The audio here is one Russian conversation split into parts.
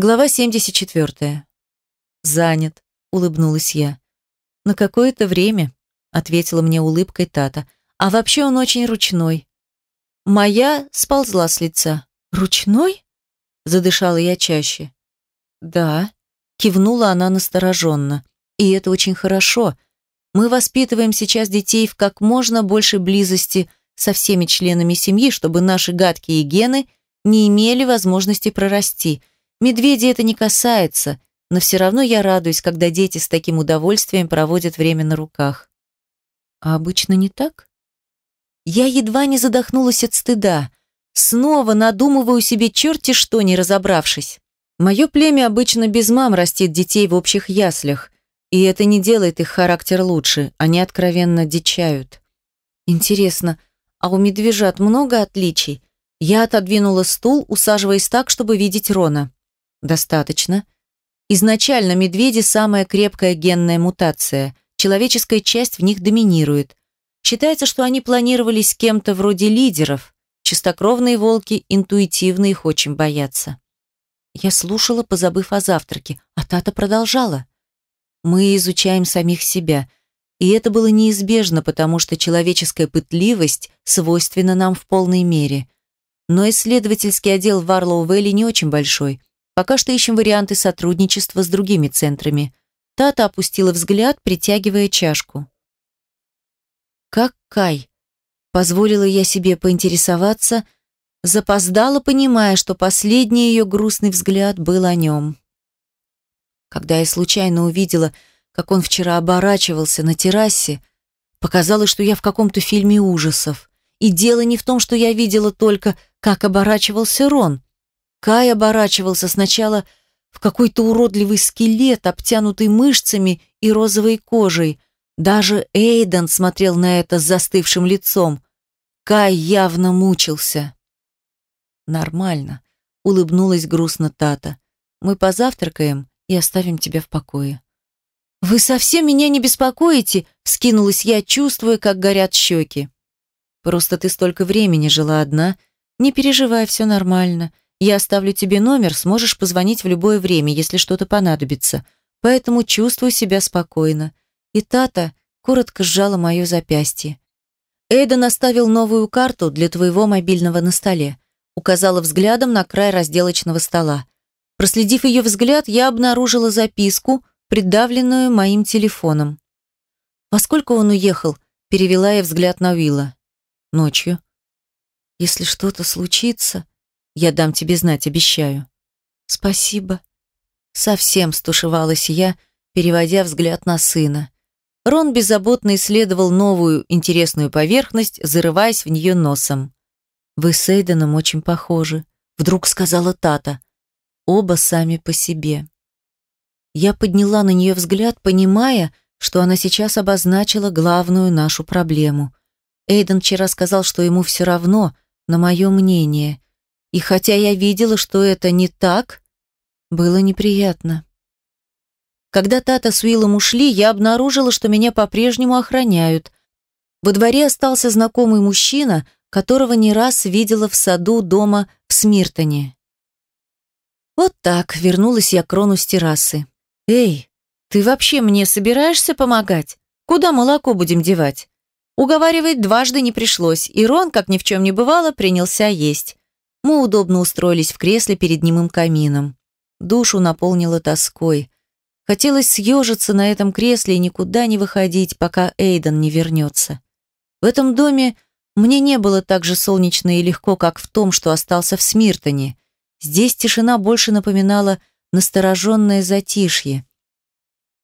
Глава 74. «Занят», — улыбнулась я. «На какое-то время», — ответила мне улыбкой Тата. «А вообще он очень ручной». Моя сползла с лица. «Ручной?» — задышала я чаще. «Да», — кивнула она настороженно. «И это очень хорошо. Мы воспитываем сейчас детей в как можно больше близости со всеми членами семьи, чтобы наши гадкие гены не имели возможности прорасти». Медведи это не касается, но все равно я радуюсь, когда дети с таким удовольствием проводят время на руках. А обычно не так? Я едва не задохнулась от стыда. Снова надумываю себе черти что, не разобравшись. Мое племя обычно без мам растит детей в общих яслях, и это не делает их характер лучше, они откровенно дичают. Интересно, а у медвежат много отличий? Я отодвинула стул, усаживаясь так, чтобы видеть Рона. Достаточно. Изначально медведи – самая крепкая генная мутация. Человеческая часть в них доминирует. Считается, что они планировались кем-то вроде лидеров. Чистокровные волки интуитивно их очень боятся. Я слушала, позабыв о завтраке, а Тата продолжала. Мы изучаем самих себя. И это было неизбежно, потому что человеческая пытливость свойственна нам в полной мере. Но исследовательский отдел в Арлоу-Вэлли не очень большой – Пока что ищем варианты сотрудничества с другими центрами. Тата опустила взгляд, притягивая чашку. «Как Кай?» Позволила я себе поинтересоваться, запоздала, понимая, что последний ее грустный взгляд был о нем. Когда я случайно увидела, как он вчера оборачивался на террасе, показалось, что я в каком-то фильме ужасов. И дело не в том, что я видела только, как оборачивался Рон. Кай оборачивался сначала в какой-то уродливый скелет, обтянутый мышцами и розовой кожей. Даже Эйден смотрел на это с застывшим лицом. Кай явно мучился. «Нормально», — улыбнулась грустно Тата. «Мы позавтракаем и оставим тебя в покое». «Вы совсем меня не беспокоите?» — вскинулась я, чувствуя, как горят щеки. «Просто ты столько времени жила одна. Не переживай, все нормально. Я оставлю тебе номер, сможешь позвонить в любое время, если что-то понадобится. Поэтому чувствую себя спокойно. И Тата коротко сжала мое запястье. Эйден оставил новую карту для твоего мобильного на столе. Указала взглядом на край разделочного стола. Проследив ее взгляд, я обнаружила записку, придавленную моим телефоном. «Во сколько он уехал?» – перевела я взгляд на Уилла. «Ночью». «Если что-то случится...» Я дам тебе знать, обещаю. Спасибо. Совсем стушевалась я, переводя взгляд на сына. Рон беззаботно исследовал новую интересную поверхность, зарываясь в нее носом. «Вы с Эйденом очень похожи», — вдруг сказала Тата. «Оба сами по себе». Я подняла на нее взгляд, понимая, что она сейчас обозначила главную нашу проблему. Эйден вчера сказал, что ему все равно на мое мнение, и хотя я видела, что это не так, было неприятно. Когда Тата с Уиллом ушли, я обнаружила, что меня по-прежнему охраняют. Во дворе остался знакомый мужчина, которого не раз видела в саду дома в Смиртоне. Вот так вернулась я к Рону с террасы. «Эй, ты вообще мне собираешься помогать? Куда молоко будем девать?» Уговаривать дважды не пришлось, и Рон, как ни в чем не бывало, принялся есть. Мы удобно устроились в кресле перед немым камином. Душу наполнило тоской. Хотелось съежиться на этом кресле и никуда не выходить, пока Эйден не вернется. В этом доме мне не было так же солнечно и легко, как в том, что остался в Смиртоне. Здесь тишина больше напоминала настороженное затишье.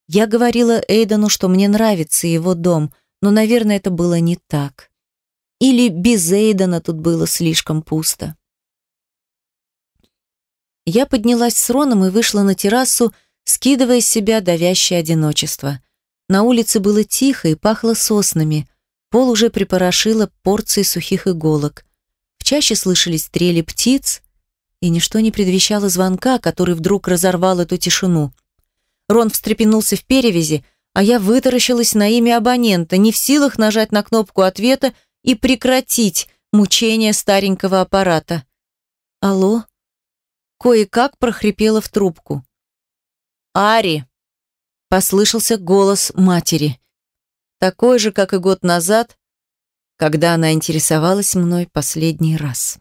Я говорила Эйдену, что мне нравится его дом, но, наверное, это было не так. Или без Эйдена тут было слишком пусто. Я поднялась с Роном и вышла на террасу, скидывая с себя давящее одиночество. На улице было тихо и пахло соснами. Пол уже припорошило порцией сухих иголок. В чаще слышались трели птиц, и ничто не предвещало звонка, который вдруг разорвал эту тишину. Рон встрепенулся в перевязи, а я вытаращилась на имя абонента, не в силах нажать на кнопку ответа и прекратить мучение старенького аппарата. «Алло?» Кое-как прохрипела в трубку. «Ари!» — послышался голос матери. Такой же, как и год назад, когда она интересовалась мной последний раз.